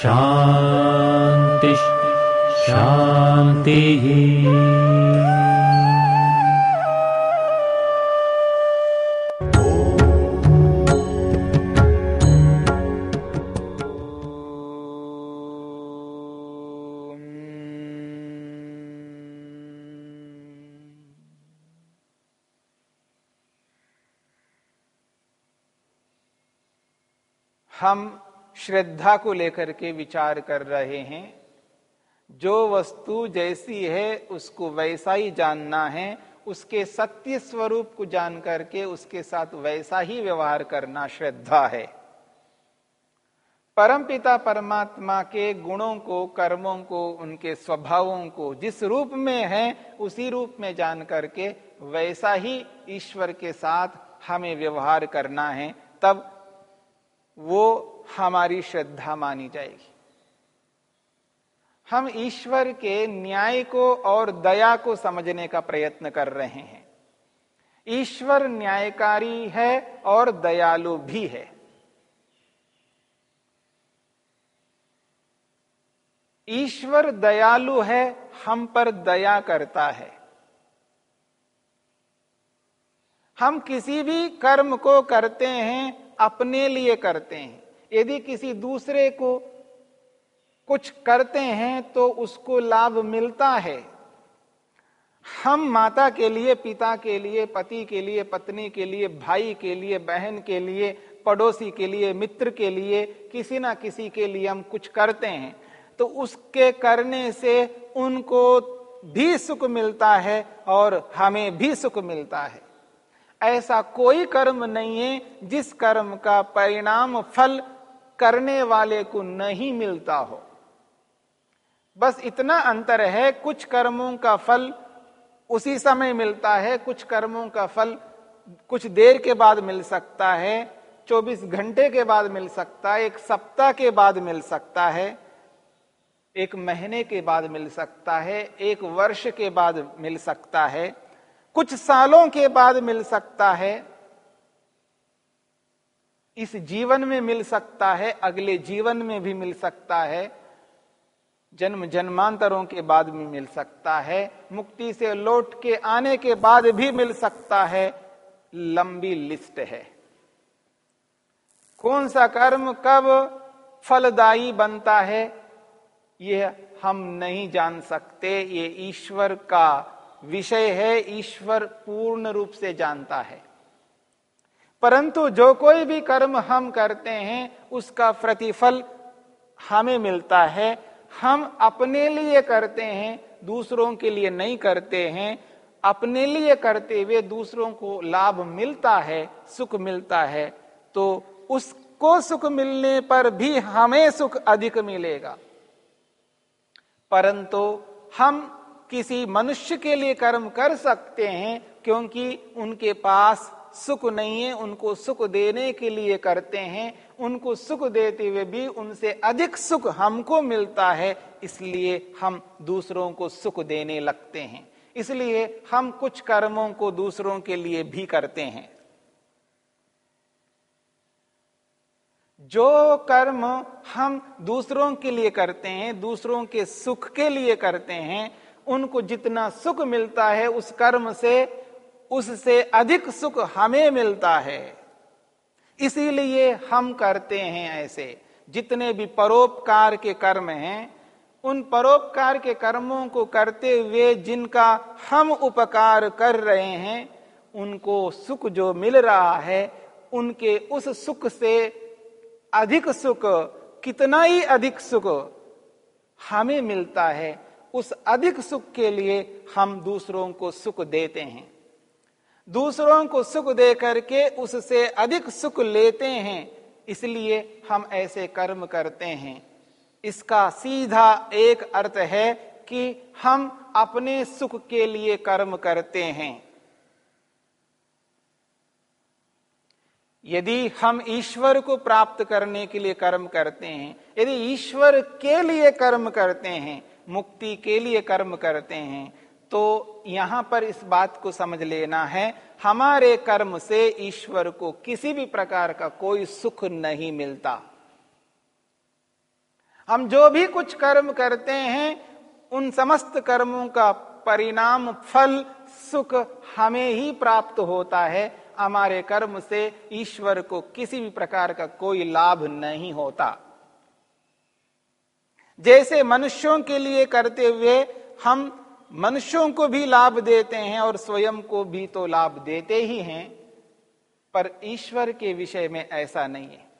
शान्तिः शान्तिः हम श्रद्धा को लेकर के विचार कर रहे हैं। जो वस्तु जैसी है, उसको वैसा ही जानना है। उसके सत्य स्वरूप को जान करके उसके साथ वैसा ही व्यवहार करना श्रद्धा है। परमपिता परमात्मा के गुणों को, कर्मों को, उनके स्वभावों को जिस रूप में है, उसी रूप में जान करके वैसा ही ईश्वर के साथ हमें व्यवहार करना है। तब वो हमारी श्रद्धा मानी जाएगी। हम ईश्वर के न्याय को और दया को समझने का प्रयत्न कर रहे हैं। ईश्वर न्यायकारी है और दयालु भी है। ईश्वर दयालु है, हम पर दया करता है। हम किसी भी कर्म को करते हैं, अपने लिए करते हैं। यदि किसी दूसरे को कुछ करते हैं तो उसको लाभ मिलता है। हम माता के लिए, पिता के लिए, पति के लिए, पत्नी के लिए, भाई के लिए, बहन के लिए, पड़ोसी के लिए, मित्र के लिए किसी ना किसी के लिए हम कुछ करते हैं तो उसके करने से उनको भी सुख मिलता है और हमें भी सुख मिलता है। ऐसा कोई कर्म नहीं है जिस कर्म का परिणाम फल करने वाले को नहीं मिलता हो। बस इतना अंतर है, कुछ कर्मों का फल उसी समय मिलता है, कुछ कर्मों का फल कुछ देर के बाद मिल सकता है 24 घंटे के बाद मिल सकता है, एक सप्ताह के बाद मिल सकता है, एक महीने के बाद मिल सकता है, एक वर्ष के बाद मिल सकता है, कुछ सालों के बाद मिल सकता है इस जीवन में मिल सकता है, अगले जीवन में भी मिल सकता है, जन्म जन्मांतरों के बाद भी मिल सकता है, मुक्ति से लौट के आने के बाद भी मिल सकता है, लंबी लिस्ट है। कौन सा कर्म कब फलदायी बनता है यह हम नहीं जान सकते। ये ईश्वर का विषय है, ईश्वर पूर्ण रूप से जानता है। परंतु जो कोई भी कर्म हम करते हैं, उसका प्रतिफल हमें मिलता है। हम अपने लिए करते हैं, दूसरों के लिए नहीं करते हैं। अपने लिए करते हुए दूसरों को लाभ मिलता है, सुख मिलता है। तो उसको सुख मिलने पर भी हमें सुख अधिक मिलेगा। परंतु हम किसी मनुष्य के लिए कर्म कर सकते हैं, क्योंकि उनके पास सुख नहीं है, उनको सुख देने के लिए करते हैं, उनको सुख देते हुए भी उनसे अधिक सुख हमको मिलता है, इसलिए हम दूसरों को सुख देने लगते हैं। इसलिए हम कुछ कर्मों को दूसरों के लिए भी करते हैं। जो कर्म हम दूसरों के लिए करते हैं, दूसरों के सुख के लिए करते हैं, उनको जितना सुख मिलता है, उस कर्म से उससे अधिक सुख हमें मिलता है। इसीलिए हम करते हैं ऐसे। जितने भी परोपकार के कर्म हैं, उन परोपकार के कर्मों को करते हुए जिनका हम उपकार कर रहे हैं, उनको सुख जो मिल रहा है, उनके उस सुख से अधिक सुख, कितना ही अधिक सुख हमें मिलता है, उस अधिक सुख के लिए हम दूसरों को सुख देते हैं। दूसरों को सुख दे करके उससे अधिक सुख लेते हैं, इसलिए हम ऐसे कर्म करते हैं। इसका सीधा एक अर्थ है कि हम अपने सुख के लिए कर्म करते हैं। यदि हम ईश्वर को प्राप्त करने के लिए कर्म करते हैं, यदि ईश्वर के लिए कर्म करते हैं, मुक्ति के लिए कर्म करते हैं तो यहाँ पर इस बात को समझ लेना है, हमारे कर्म से ईश्वर को किसी भी प्रकार का कोई सुख नहीं मिलता। हम जो भी कुछ कर्म करते हैं, उन समस्त कर्मों का परिणाम, फल, सुख हमें ही प्राप्त होता है। हमारे कर्म से ईश्वर को किसी भी प्रकार का कोई लाभ नहीं होता। जैसे मनुष्यों के लिए करते हुए हम मनुष्यों को भी लाभ देते हैं और स्वयं को भी तो लाभ देते ही हैं, पर ईश्वर के विषय में ऐसा नहीं है।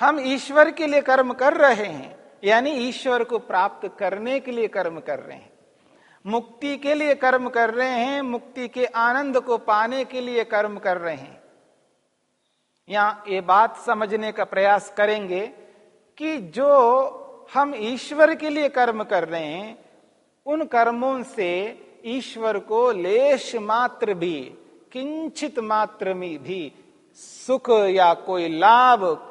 हम ईश्वर के लिए कर्म कर रहे हैं, यानी ईश्वर को प्राप्त करने के लिए कर्म कर रहे हैं। मुक्ति के लिए कर्म कर रहे हैं, मुक्ति के आनंद को पाने के लिए कर्म कर रहे हैं। यहाँ ये बात समझने का प्रयास करेंगे कि जो हम ईश्वर के लिए कर्म कर रहे हैं, उन कर्मों से ईश्वर को लेश मात्र भी, किंचित मात्र में भी सुख या कोई लाभ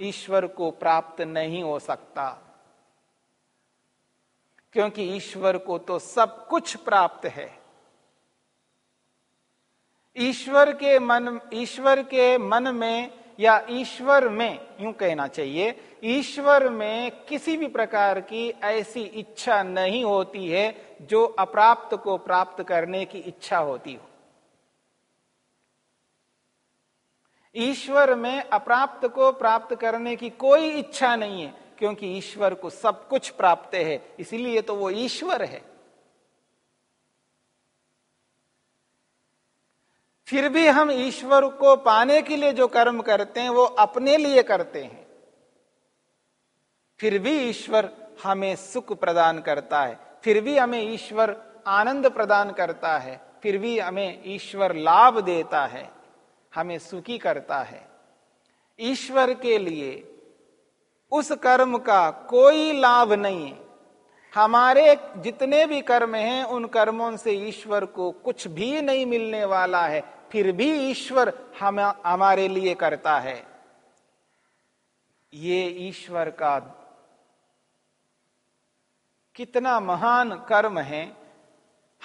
ईश्वर को प्राप्त नहीं हो सकता। क्योंकि ईश्वर को तो सब कुछ प्राप्त है। ईश्वर के मन, ईश्वर के मन में या ईश्वर में, यूँ कहना चाहिए, ईश्वर में किसी भी प्रकार की ऐसी इच्छा नहीं होती है जो अप्राप्त को प्राप्त करने की इच्छा होती हो। ईश्वर में अप्राप्त को प्राप्त करने की कोई इच्छा नहीं है, क्योंकि ईश्वर को सब कुछ प्राप्त है, इसीलिए तो वो ईश्वर है। फिर भी हम ईश्वर को पाने के लिए जो कर्म करते हैं, वो अपने लिए करते हैं। फिर भी ईश्वर हमें सुख प्रदान करता है, फिर भी हमें ईश्वर आनंद प्रदान करता है, फिर भी हमें ईश्वर लाभ देता है, हमें सुखी करता है। ईश्वर के लिए उस कर्म का कोई लाभ नहीं है। हमारे जितने भी कर्म हैं, उन कर्मों से ईश्वर को कुछ भी नहीं मिलने वाला है। फिर भी ईश्वर हम, हमारे लिए करता है। ये ईश्वर का कितना महान कर्म है।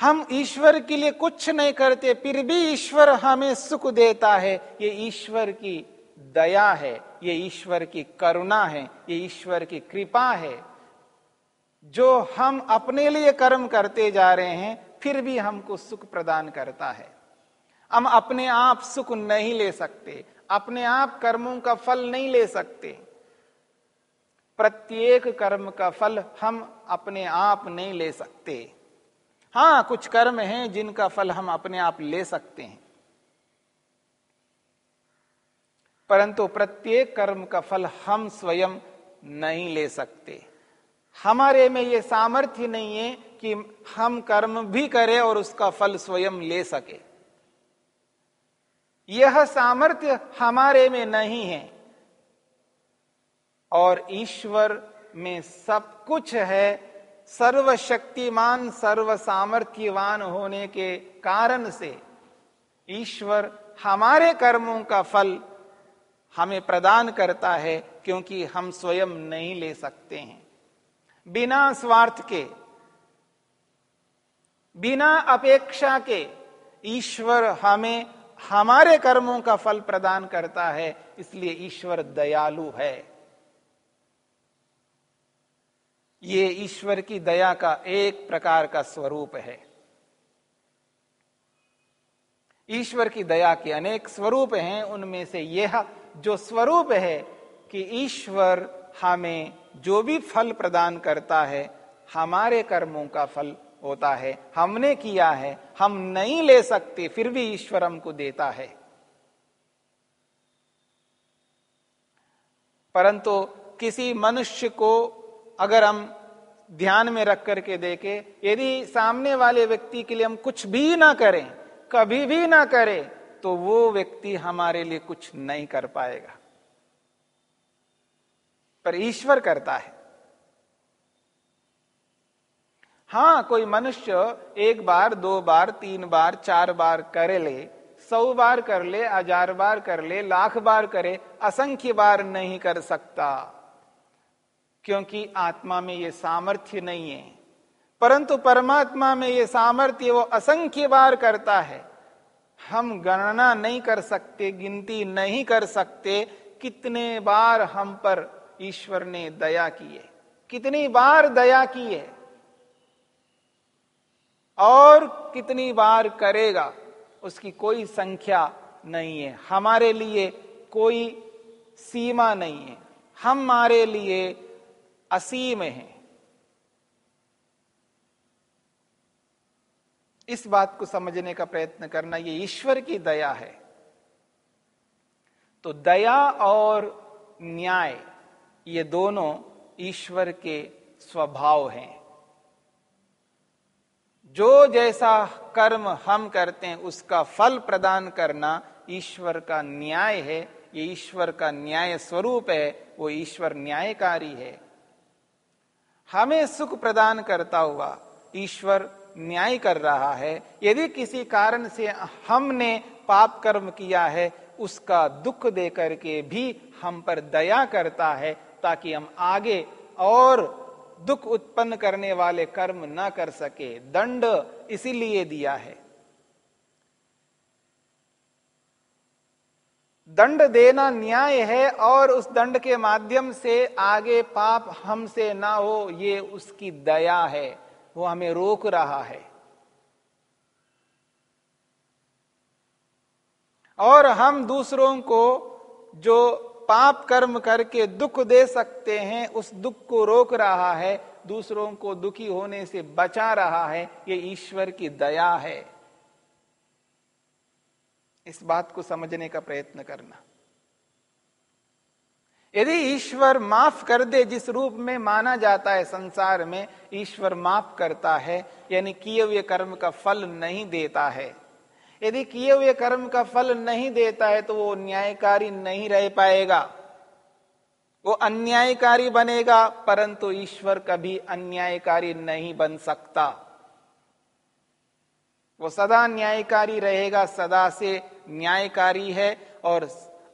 हम ईश्वर के लिए कुछ नहीं करते, फिर भी ईश्वर हमें सुख देता है। ये ईश्वर की दया है, ये ईश्वर की करुणा है, ये ईश्वर की कृपा है। जो हम अपने लिए कर्म करते जा रहे हैं, फिर भी हमको सुख प्रदान करता है। हम अपने आप सुख नहीं ले सकते, अपने आप कर्मों का फल नहीं ले सकते। प्रत्येक कर्म का फल हम अपने आप नहीं ले सकते। हाँ कुछ कर्म हैं जिनका फल हम अपने आप ले सकते हैं। परंतु प्रत्येक कर्म का फल हम स्वयं नहीं ले सकते। हमारे में ये सामर्थ्य नहीं है कि हम कर्म भी करें और उसका फल स्वयं ले सके। यह सामर्थ्य हमारे में नहीं है। और ईश्वर में सब कुछ है, सर्वशक्तिमान सर्व सामर्थ्यवान होने के कारण से ईश्वर हमारे कर्मों का फल हमें प्रदान करता है, क्योंकि हम स्वयं नहीं ले सकते हैं। बिना स्वार्थ के, बिना अपेक्षा के ईश्वर हमें, हमारे कर्मों का फल प्रदान करता है, इसलिए ईश्वर दयालु है। ये ईश्वर की दया का एक प्रकार का स्वरूप है। ईश्वर की दया के अनेक स्वरूप हैं, उनमें से यह जो स्वरूप है कि ईश्वर हमें जो भी फल प्रदान करता है, हमारे कर्मों का फल होता है। हमने किया है, हम नहीं ले सकते, फिर भी ईश्वर हमको देता है। परंतु किसी मनुष्य को अगर हम ध्यान में रख करके देखे, यदि सामने वाले व्यक्ति के लिए हम कुछ भी ना करें, कभी भी ना करें तो वो व्यक्ति हमारे लिए कुछ नहीं कर पाएगा। पर ईश्वर करता है। हाँ, कोई मनुष्य एक बार, दो बार, तीन बार, चार बार कर ले, सौ बार कर ले, हज़ार बार कर ले, लाख बार करे, असंख्य बार नहीं कर सकता, क्योंकि आत्मा में ये सामर्थ्य नहीं है। परंतु परमात्मा में ये सामर्थ्य, वो असंख्य बार करता है। हम गणना नहीं कर सकते, गिनती नहीं कर सकते, कितने बार हम पर ईश्वर ने दया की है। कितनी बार दया की है। और कितनी बार करेगा, उसकी कोई संख्या नहीं है। हमारे लिए कोई सीमा नहीं है। हमारे लिए असीम है। इस बात को समझने का प्रयत्न करना, ये ईश्वर की दया है। तो दया और न्याय ये दोनों ईश्वर के स्वभाव हैं। जो जैसा कर्म हम करते हैं, उसका फल प्रदान करना ईश्वर का न्याय है। ये ईश्वर का न्याय स्वरूप है, वो ईश्वर न्यायकारी है। हमें सुख प्रदान करता हुआ ईश्वर न्याय कर रहा है। यदि किसी कारण से हमने पाप कर्म किया है, उसका दुख दे करके भी हम पर दया करता है। ताकि हम आगे और दुख उत्पन्न करने वाले कर्म न कर सके। दंड इसीलिए दिया है। दंड देना न्याय है और उस दंड के माध्यम से आगे पाप हमसे ना हो, ये उसकी दया है। वो हमें रोक रहा है। और हम दूसरों को जो पाप कर्म करके दुख दे सकते हैं, उस दुख को रोक रहा है, दूसरों को दुखी होने से बचा रहा है, ये ईश्वर की दया है। इस बात को समझने का प्रयत्न करना। यदि ईश्वर माफ़ कर दे, जिस रूप में माना जाता है संसार में, ईश्वर माफ़ करता है, यानी किए हुए कर्म का फल नहीं देता है। यदि किए हुए कर्म का फल नहीं देता है तो वो न्यायकारी नहीं रह पाएगा। वो अन्यायकारी बनेगा, परंतु ईश्वर कभी अन्यायकारी नहीं बन सकता। वो सदा न्यायकारी रहेगा, सदा से न्यायकारी है और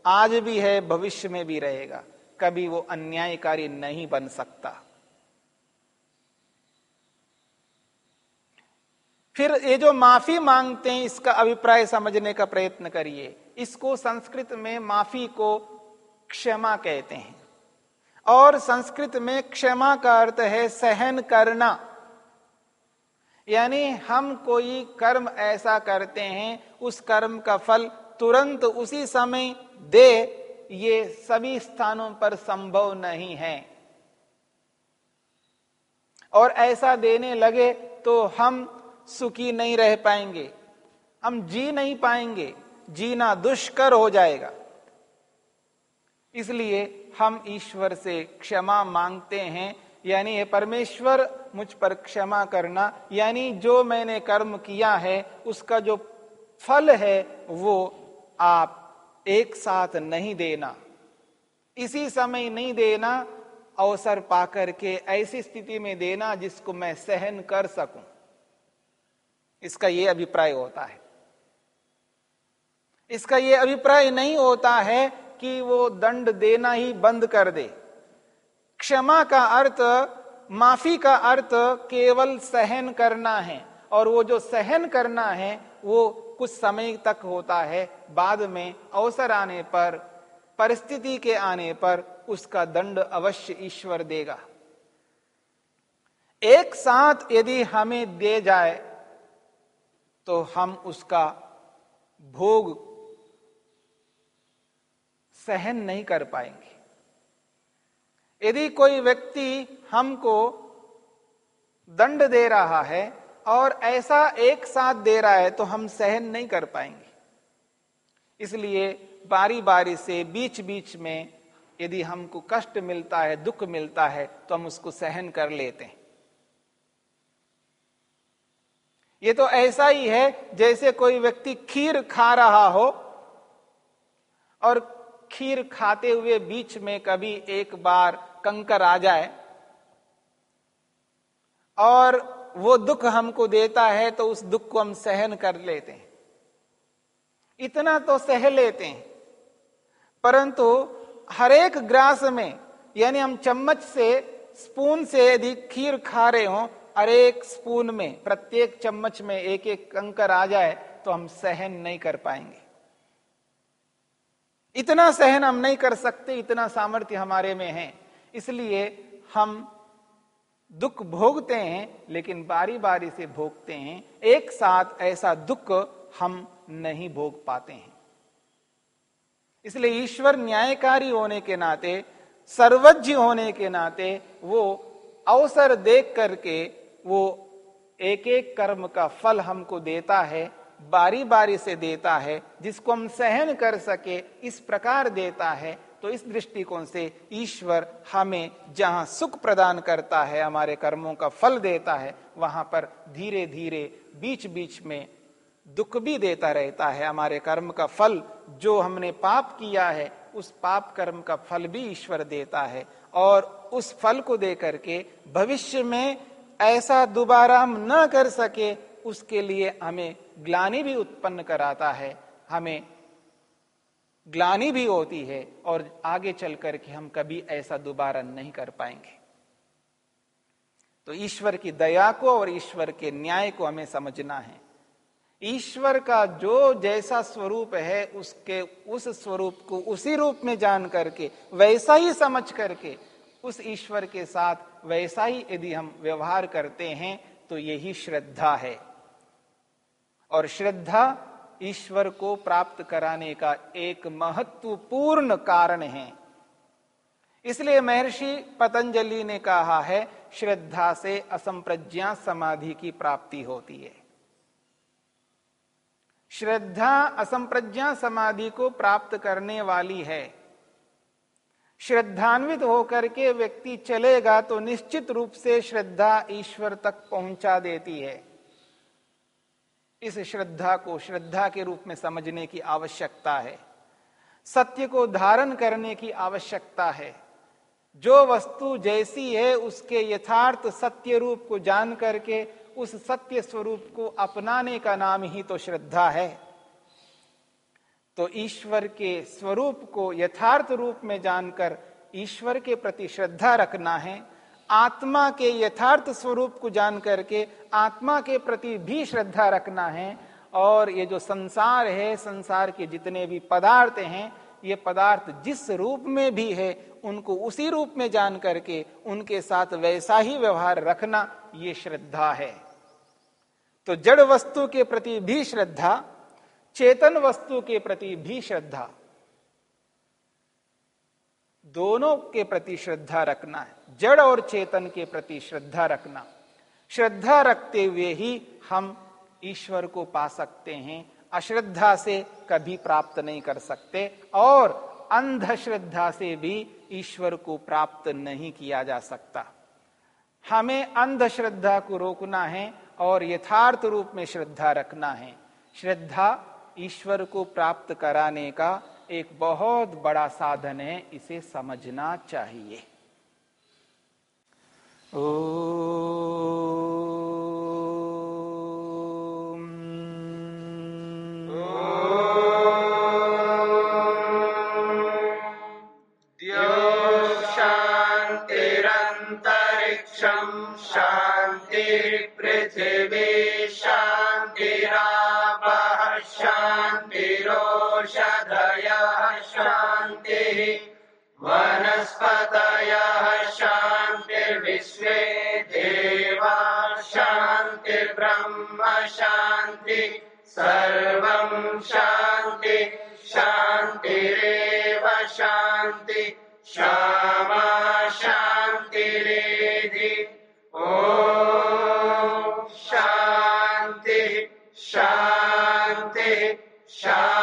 आज भी है, भविष्य में भी रहेगा। कभी वो अन्यायकारी नहीं बन सकता। फिर ये जो माफ़ी मांगते हैं, इसका अभिप्राय समझने का प्रयत्न करिए। इसको संस्कृत में माफ़ी को क्षमा कहते हैं। और संस्कृत में क्षमा का अर्थ है सहन करना। यानी हम कोई कर्म ऐसा करते हैं, उस कर्म का फल तुरंत उसी समय दे, ये सभी स्थानों पर संभव नहीं है। और ऐसा देने लगे तो हम सुखी नहीं रह पाएँगे। हम जी नहीं पाएँगे, जीना दुष्कर हो जाएगा। इसलिए हम ईश्वर से क्षमा मांगते हैं, यानी परमेश्वर मुझ पर क्षमा करना, यानी जो मैंने कर्म किया है, उसका जो फल है, वो आप एक साथ नहीं देना। इसी समय नहीं देना, अवसर पाकर के ऐसी स्थिति में देना जिसको मैं सहन कर सकूँ। इसका यह अभिप्राय होता है। इसका यह अभिप्राय नहीं होता है कि वो दंड देना ही बंद कर दे। क्षमा का अर्थ, माफ़ी का अर्थ केवल सहन करना है और वो जो सहन करना है, वो कुछ समय तक होता है, बाद में अवसर आने पर, परिस्थिति के आने पर उसका दंड अवश्य ईश्वर देगा। एक साथ यदि हमें दे जाए तो हम उसका भोग सहन नहीं कर पाएँगे। यदि कोई व्यक्ति हमको दंड दे रहा है और ऐसा एक साथ दे रहा है तो हम सहन नहीं कर पाएँगे। इसलिए बारी बारी से बीच बीच में यदि हमको कष्ट मिलता है, दुख मिलता है तो हम उसको सहन कर लेते हैं। ये तो ऐसा ही है जैसे कोई व्यक्ति खीर खा रहा हो और खीर खाते हुए बीच में कभी एक बार कंकर आ जाए और वो दुख हमको देता है तो उस दुख को हम सहन कर लेते हैं। इतना तो सह लेते हैं। परंतु हर एक ग्रास में, यानी हम चम्मच से, स्पून से यदि खीर खा रहे हो एक स्पून में, प्रत्येक चम्मच में एक एक कंकर आ जाए तो हम सहन नहीं कर पाएँगे। इतना सहन हम नहीं कर सकते, इतना सामर्थ्य हमारे में है। इसलिए हम दुख भोगते हैं, लेकिन बारी बारी से भोगते हैं। एक साथ ऐसा दुख हम नहीं भोग पाते हैं। इसलिए ईश्वर न्यायकारी होने के नाते, सर्वज्ञ होने के नाते, वो अवसर देख करके वो एक एक कर्म का फल हमको देता है बारी बारी से देता है, जिसको हम सहन कर सके, इस प्रकार देता है तो इस दृष्टिकोण से ईश्वर हमें जहाँ सुख प्रदान करता है, हमारे कर्मों का फल देता है, वहाँ पर धीरे धीरे बीच बीच में दुख भी देता रहता है, हमारे कर्म का फल जो हमने पाप किया है, उस पाप कर्म का फल भी ईश्वर देता है, और उस फल को दे करके भविष्य में ऐसा दोबारा हम न कर सके, उसके लिए हमें ग्लानी भी उत्पन्न कराता है। हमें ग्लानी भी होती है और आगे चल करके हम कभी ऐसा दोबारा नहीं कर पाएँगे। तो ईश्वर की दया को और ईश्वर के न्याय को हमें समझना है। ईश्वर का जो जैसा स्वरूप है, उसके उस स्वरूप को उसी रूप में जान करके, वैसा ही समझ करके उस ईश्वर के साथ वैसा ही यदि हम व्यवहार करते हैं तो यही श्रद्धा है। और श्रद्धा ईश्वर को प्राप्त कराने का एक महत्वपूर्ण कारण है। इसलिए महर्षि पतंजलि ने कहा है, श्रद्धा से असंप्रज्ञा समाधि की प्राप्ति होती है। श्रद्धा असंप्रज्ञा समाधि को प्राप्त करने वाली है। श्रद्धान्वित होकर के व्यक्ति चलेगा तो निश्चित रूप से श्रद्धा ईश्वर तक पहुँचा देती है। इस श्रद्धा को, श्रद्धा के रूप में समझने की आवश्यकता है। सत्य को धारण करने की आवश्यकता है। जो वस्तु जैसी है, उसके यथार्थ सत्य रूप को जान करके उस सत्य स्वरूप को अपनाने का नाम ही तो श्रद्धा है। तो ईश्वर के स्वरूप को यथार्थ रूप में जानकर ईश्वर के प्रति श्रद्धा रखना है, आत्मा के यथार्थ स्वरूप को जान करके आत्मा के प्रति भी श्रद्धा रखना है, और ये जो संसार है, संसार के जितने भी पदार्थ हैं, ये पदार्थ जिस रूप में भी है, उनको उसी रूप में जान करके उनके साथ वैसा ही व्यवहार रखना, ये श्रद्धा है। तो जड़ वस्तु के प्रति भी श्रद्धा चेतन वस्तु के प्रति भी श्रद्धा। दोनों के प्रति श्रद्धा रखना है। जड़ और चेतन के प्रति श्रद्धा रखना। श्रद्धा रखते हुए ही हम ईश्वर को पा सकते हैं। अश्रद्धा से कभी प्राप्त नहीं कर सकते और अंधश्रद्धा से भी ईश्वर को प्राप्त नहीं किया जा सकता। हमें अंधश्रद्धा को रोकना है और यथार्थ रूप में श्रद्धा रखना है। श्रद्धा ईश्वर को प्राप्त कराने का एक बहुत बड़ा साधन है इसे समझना चाहिए। ओ वनस्पतयः शान्तिर्विश्वे देवा शान्तिर्ब्रह्म शांति सर्व शांति शान्तिरेव शांति क्षमा शांति ॐ शांति शान्तिः शान्ति